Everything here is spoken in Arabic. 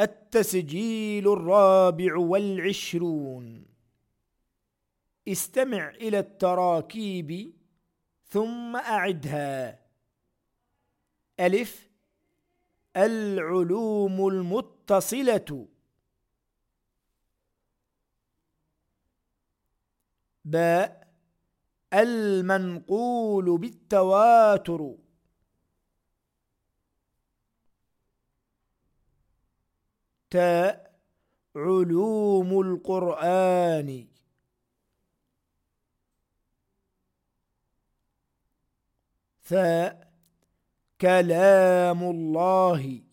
التسجيل الرابع والعشرون. استمع إلى التراكيب ثم أعدها. ألف. العلوم المتصلة. باء. المنقول بالتواتر. تاء علوم القرآن. ثاء كلام الله.